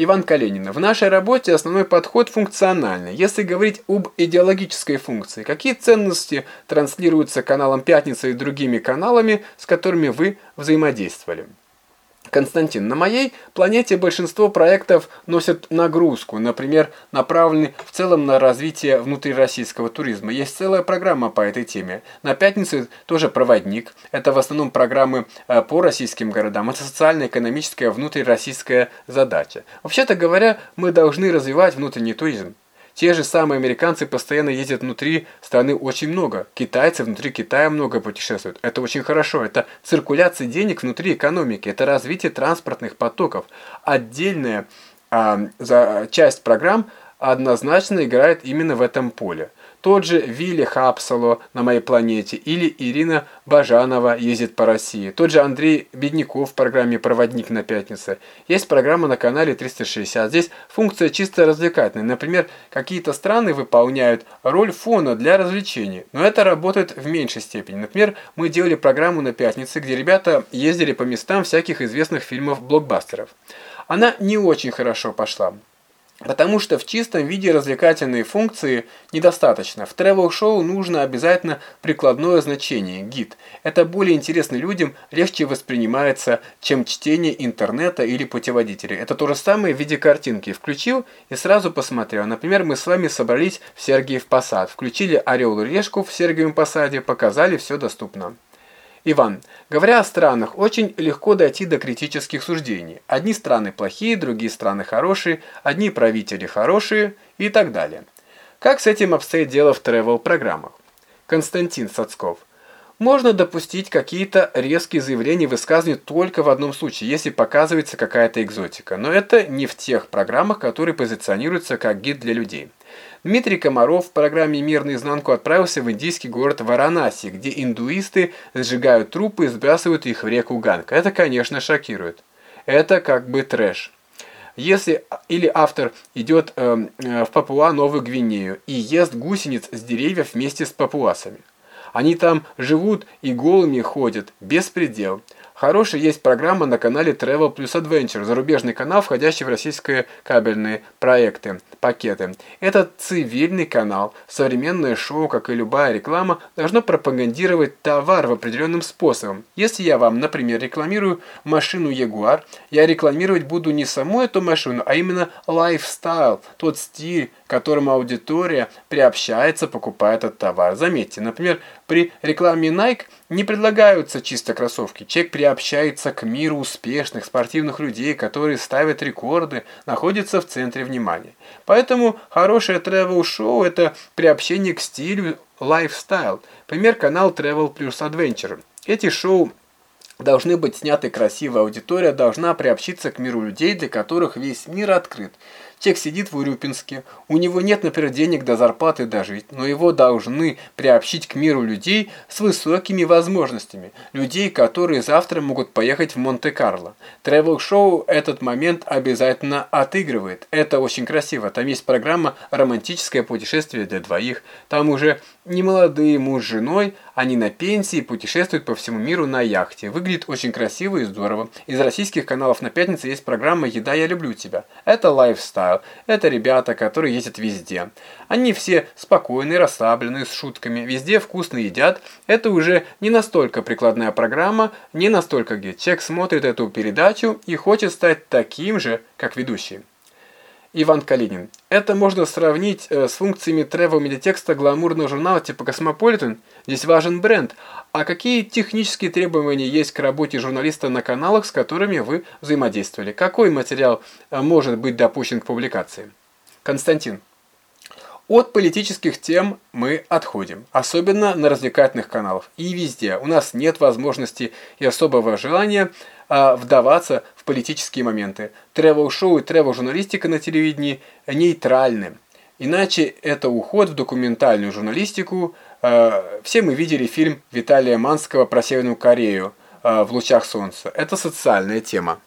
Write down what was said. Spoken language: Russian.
Иван Калинин. В нашей работе основной подход функциональный. Если говорить об идеологической функции, какие ценности транслируются каналом «Пятница» и другими каналами, с которыми вы взаимодействовали? Константин, на моей планете большинство проектов носят нагрузку, например, направлены в целом на развитие внутрироссийского туризма. Есть целая программа по этой теме. На пятницу тоже проводник. Это в основном программы э, по российским городам. Это социально-экономическая внутрироссийская задача. Вообще-то говоря, мы должны развивать внутренний туризм. Те же самые американцы постоянно ездят внутри страны очень много. Китайцы внутри Китая много путешествуют. Это очень хорошо. Это циркуляция денег внутри экономики. Это развитие транспортных потоков. Отдельная а, за, часть программ однозначно играет именно в этом поле. Тот же Вилли Хапсало на моей планете или Ирина Бажанова ездит по России. Тот же Андрей Бедняков в программе «Проводник на пятнице». Есть программа на канале 360. Здесь функция чисто развлекательная. Например, какие-то страны выполняют роль фона для развлечений. Но это работает в меньшей степени. Например, мы делали программу на пятнице, где ребята ездили по местам всяких известных фильмов-блокбастеров. Она не очень хорошо пошла. Потому что в чистом виде развлекательные функции недостаточно. В travel-шоу нужно обязательно прикладное значение, гид. Это более интересно людям, легче воспринимается, чем чтение интернета или путеводителей. Это то же самое в виде картинки. Включил и сразу посмотрел. Например, мы с вами собрались в Сергиев Посад. Включили «Орел и решку» в Сергиевом Посаде, показали, все доступно. Иван, говоря о странах, очень легко дойти до критических суждений. Одни страны плохие, другие страны хорошие, одни правители хорошие и так далее. Как с этим обстоит дело в тревел-программах? Константин Сацков. Можно допустить какие-то резкие заявления и высказывания только в одном случае, если показывается какая-то экзотика. Но это не в тех программах, которые позиционируются как гид для людей. Дмитрий Комаров в программе «Мир наизнанку» отправился в индийский город Варанаси, где индуисты сжигают трупы и сбрасывают их в реку Ганга. Это, конечно, шокирует. Это как бы трэш. Если или автор идет э, э, в Папуа-Новую Гвинею и ест гусениц с деревьев вместе с папуасами. Они там живут и голыми ходят, беспредел. Хорошая есть программа на канале Travel Plus Adventure, зарубежный канал, входящий в российские кабельные проекты, пакеты. Этот цивильный канал, современное шоу, как и любая реклама, должно пропагандировать товар в определенным способом. Если я вам, например, рекламирую машину Jaguar, я рекламировать буду не саму эту машину, а именно лайфстайл, тот стиль, к которому аудитория приобщается, покупая этот товар. Заметьте, например, при рекламе Nike не предлагаются чисто кроссовки. Человек приобщается к миру успешных спортивных людей, которые ставят рекорды, находятся в центре внимания. Поэтому хорошее travel-шоу – это приобщение к стилю lifestyle. Пример канал Travel Plus Adventure. Эти шоу должны быть сняты красиво, аудитория должна приобщиться к миру людей, для которых весь мир открыт. Человек сидит в Урюпинске, у него нет, например, денег до зарплаты дожить, но его должны приобщить к миру людей с высокими возможностями, людей, которые завтра могут поехать в Монте-Карло. Тревел-шоу этот момент обязательно отыгрывает. Это очень красиво. Там есть программа «Романтическое путешествие для двоих». Там уже не молодые муж с женой, они на пенсии путешествуют по всему миру на яхте. Выглядит очень красиво и здорово. Из российских каналов на пятнице есть программа «Еда, я люблю тебя». Это лайфстайл. Это ребята, которые ездят везде. Они все спокойные, расслабленные, с шутками. Везде вкусно едят. Это уже не настолько прикладная программа, не настолько где человек смотрит эту передачу и хочет стать таким же, как ведущий. Иван Калинин. Это можно сравнить э, с функциями travel медиатекста гламурного журнала типа Cosmopolitan. Здесь важен бренд. А какие технические требования есть к работе журналиста на каналах, с которыми вы взаимодействовали? Какой материал э, может быть допущен к публикации? Константин. От политических тем мы отходим, особенно на развлекательных каналах и везде. У нас нет возможности и особого желания а, вдаваться в политические моменты. Тревел-шоу и тревел-журналистика на телевидении нейтральны. Иначе это уход в документальную журналистику. А, все мы видели фильм Виталия Манского про Северную Корею а, «В лучах солнца». Это социальная тема.